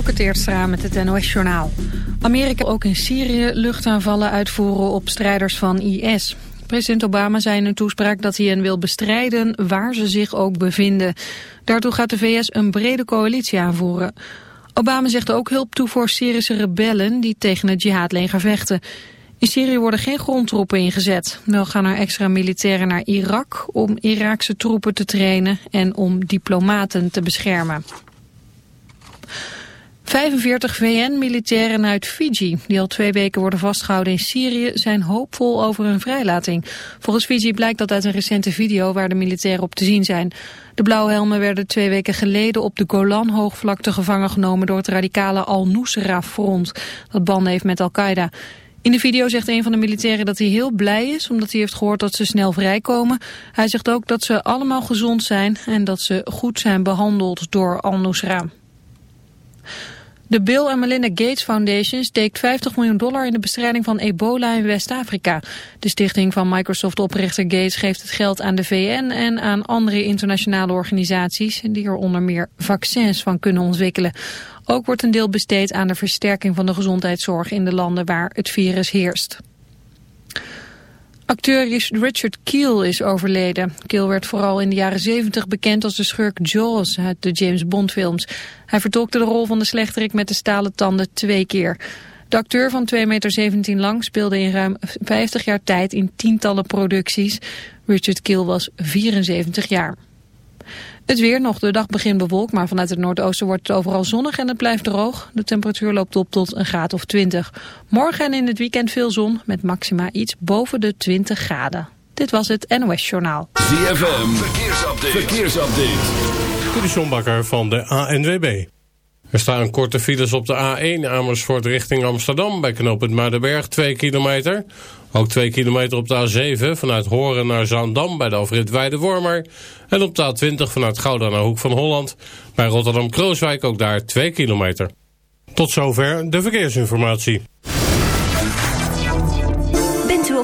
Dielke Teertstra met het NOS-journaal. Amerika ook in Syrië luchtaanvallen uitvoeren op strijders van IS. President Obama zei in een toespraak dat hij hen wil bestrijden waar ze zich ook bevinden. Daartoe gaat de VS een brede coalitie aanvoeren. Obama zegt ook hulp toe voor Syrische rebellen die tegen het jihadleger vechten. In Syrië worden geen grondtroepen ingezet. Wel gaan er extra militairen naar Irak om Iraakse troepen te trainen en om diplomaten te beschermen. 45 VN-militairen uit Fiji, die al twee weken worden vastgehouden in Syrië, zijn hoopvol over hun vrijlating. Volgens Fiji blijkt dat uit een recente video waar de militairen op te zien zijn. De blauwhelmen werden twee weken geleden op de Golan-hoogvlakte gevangen genomen door het radicale Al-Nusra-front, dat banden heeft met Al-Qaeda. In de video zegt een van de militairen dat hij heel blij is omdat hij heeft gehoord dat ze snel vrijkomen. Hij zegt ook dat ze allemaal gezond zijn en dat ze goed zijn behandeld door Al-Nusra. De Bill en Melinda Gates Foundation steekt 50 miljoen dollar in de bestrijding van ebola in West-Afrika. De stichting van Microsoft-oprichter Gates geeft het geld aan de VN en aan andere internationale organisaties die er onder meer vaccins van kunnen ontwikkelen. Ook wordt een deel besteed aan de versterking van de gezondheidszorg in de landen waar het virus heerst. Acteur Richard Keel is overleden. Keel werd vooral in de jaren 70 bekend als de schurk Jaws uit de James Bond films. Hij vertolkte de rol van de slechterik met de stalen tanden twee keer. De acteur van 2,17 meter lang speelde in ruim 50 jaar tijd in tientallen producties. Richard Keel was 74 jaar. Het weer nog, de dag begint bewolkt, maar vanuit het noordoosten wordt het overal zonnig en het blijft droog. De temperatuur loopt op tot een graad of 20. Morgen en in het weekend veel zon, met maxima iets boven de 20 graden. Dit was het NOS Journaal. ZFM, verkeersupdate. verkeersupdate. De van de ANWB. Er staan korte files op de A1 Amersfoort richting Amsterdam... bij knooppunt Muidenberg, 2 kilometer... Ook 2 kilometer op de A7 vanuit Horen naar Zaandam bij de overrit Weide-Wormer. En op de A20 vanuit Gouda naar Hoek van Holland. Bij Rotterdam-Krooswijk ook daar 2 kilometer. Tot zover de verkeersinformatie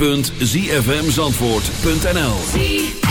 www.zfmzandvoort.nl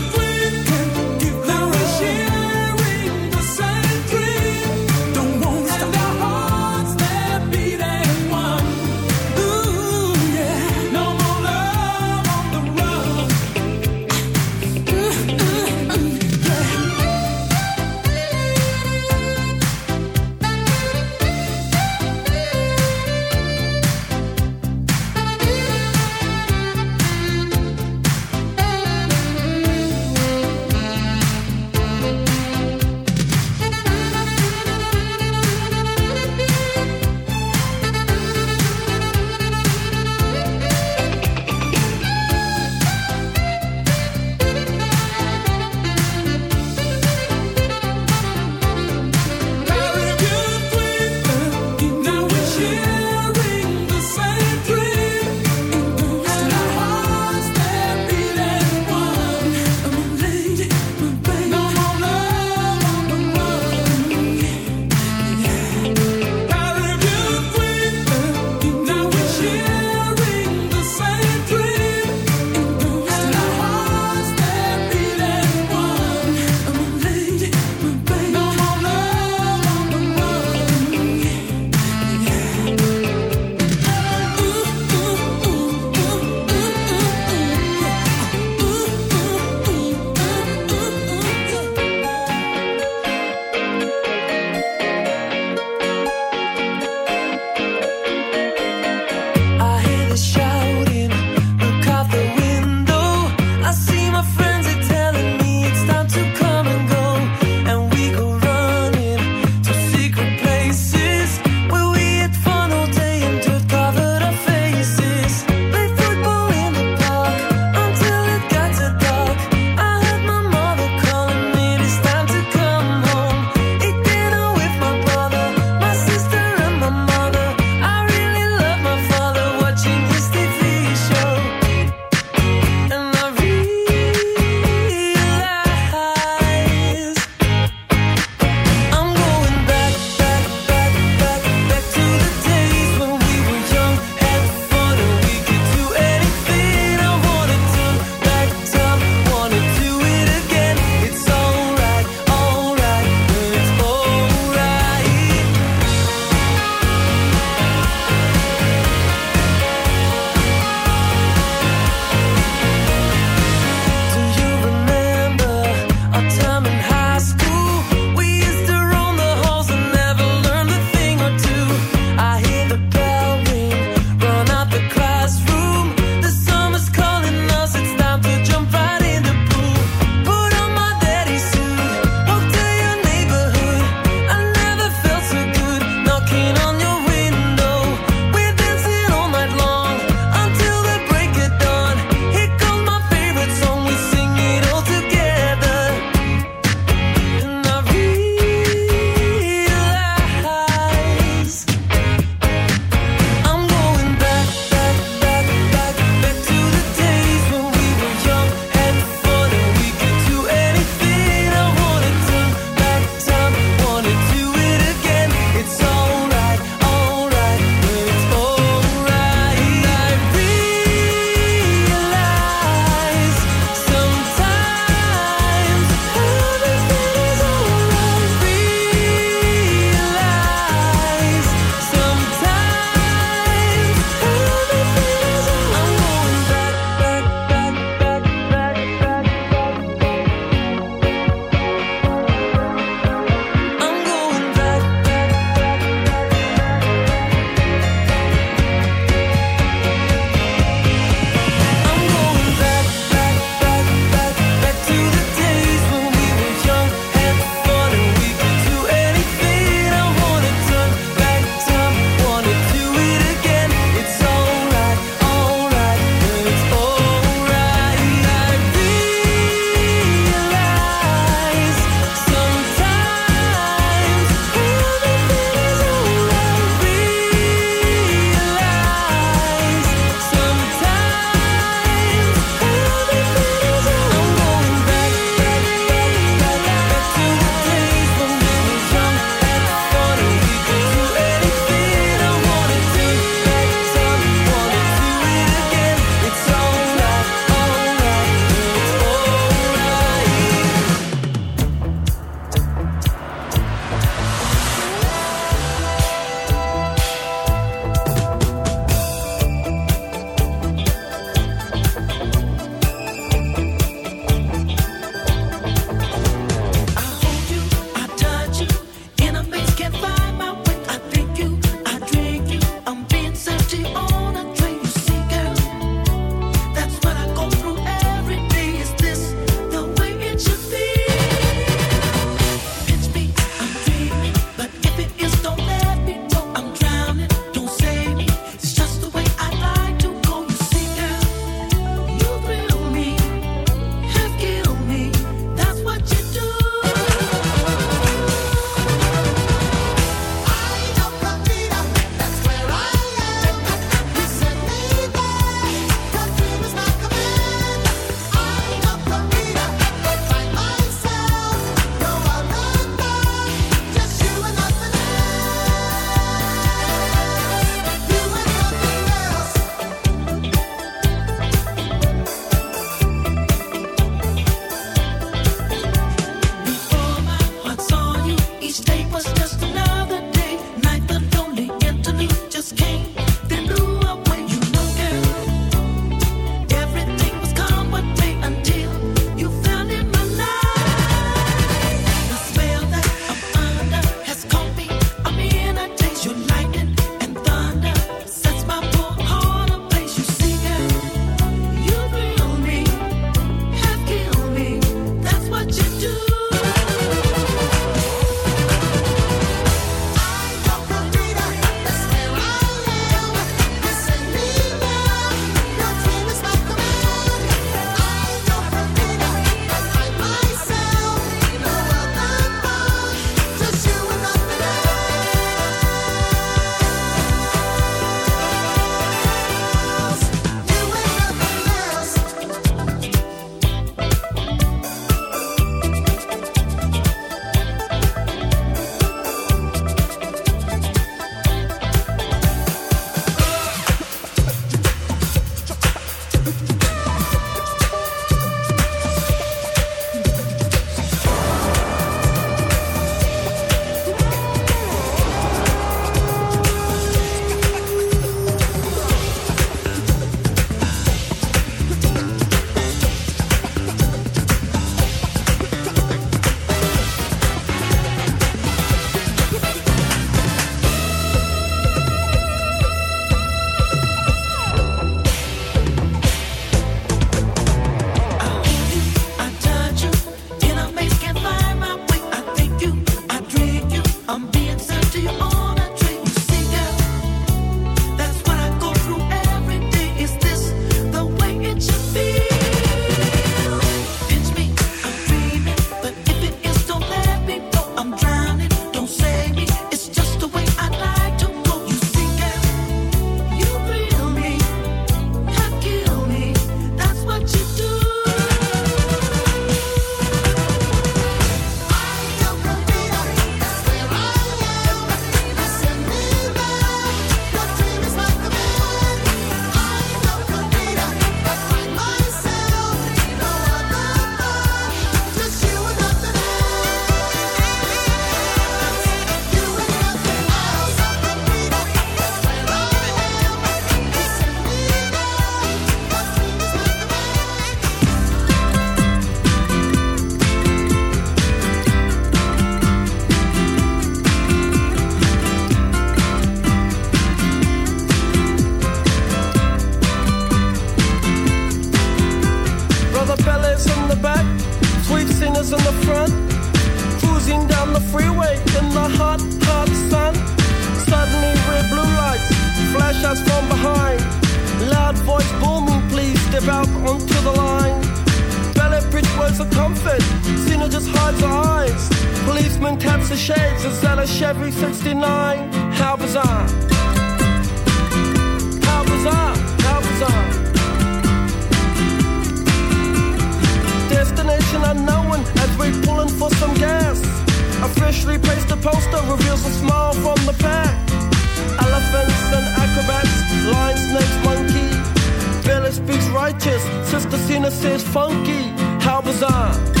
the sinner says funky. How bizarre.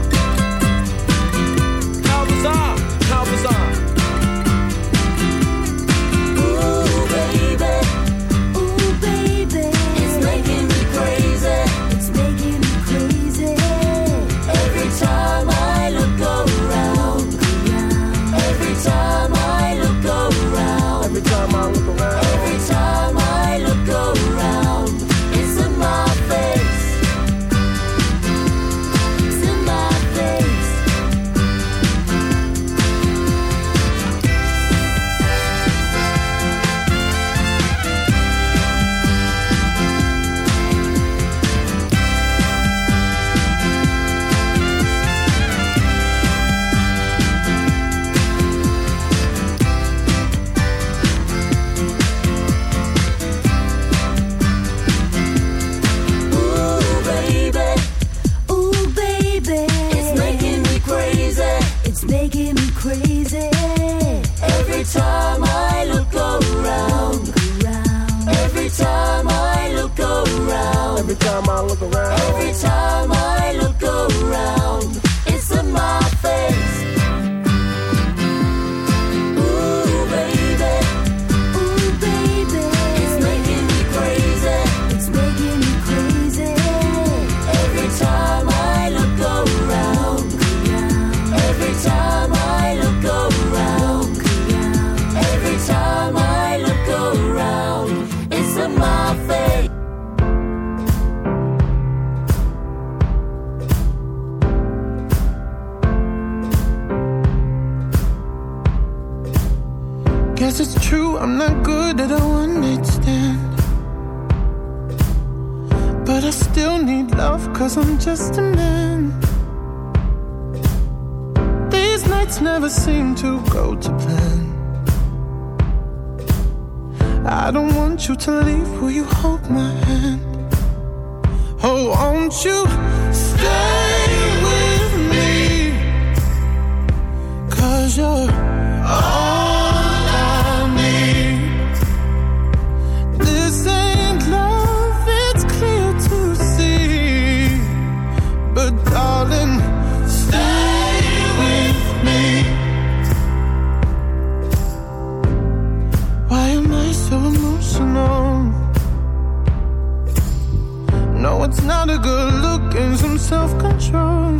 It's not a good look and some self control?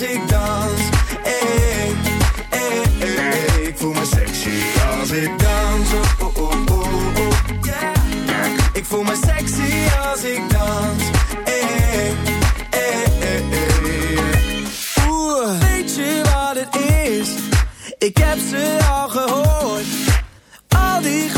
ik dans. Hey, hey, hey, hey. Ik voel me sexy als ik dans. Oh, oh, oh, oh, oh, yeah. Ik voel me sexy als ik dans. Oeh, weet je wat het is? Ik heb ze al gehoord al die.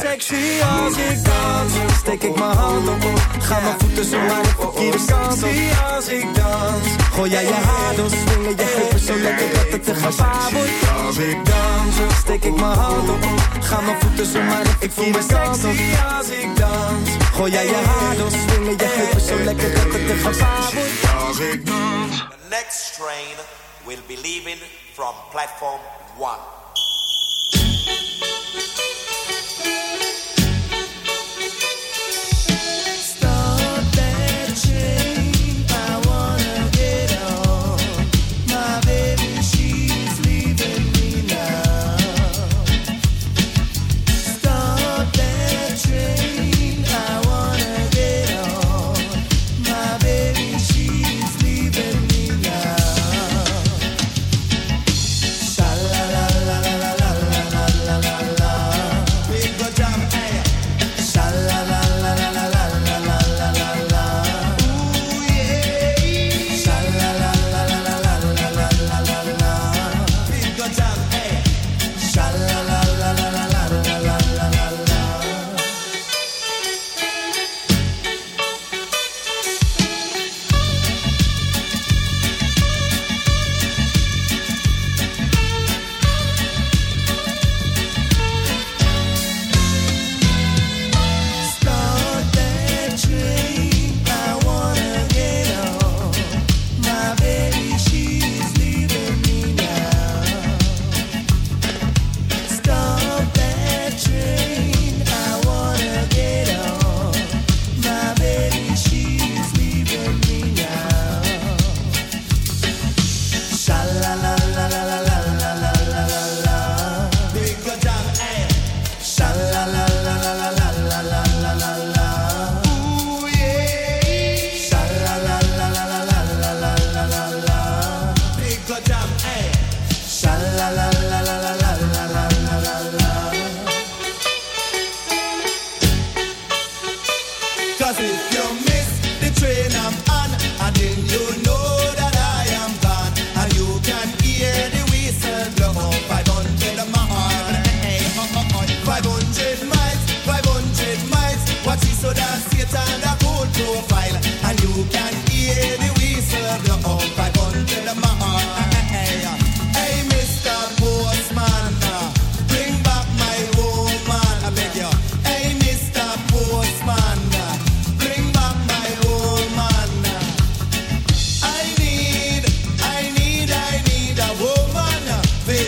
Sexy als ik dans. Steek ik mijn hand op. Ga mijn voeten zo maar de verkeerde kant op. als ik dans. Gooi jij je haar door, swingen je heupen zo lekker dat het te gevaar wordt. Als ik dans, steek ik mijn hand op. Ga mijn voeten zo maar de verkeerde kant op. als ik dans. Gooi jij je haar door, swingen je heupen zo lekker dat het te gevaar wordt. Als ik dans. The next train will be leaving from platform 1.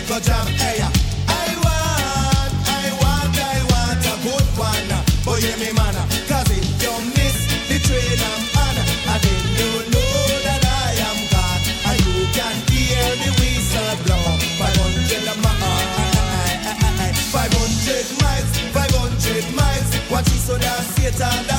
Big jam, hey. I want, I want, I want a good one. Boy, hear me, man. Cause if you miss the train I'm on, and then you know that I am gone. And you can hear the whistle blow. 500 miles, 500 miles, 500 miles. Watch it so that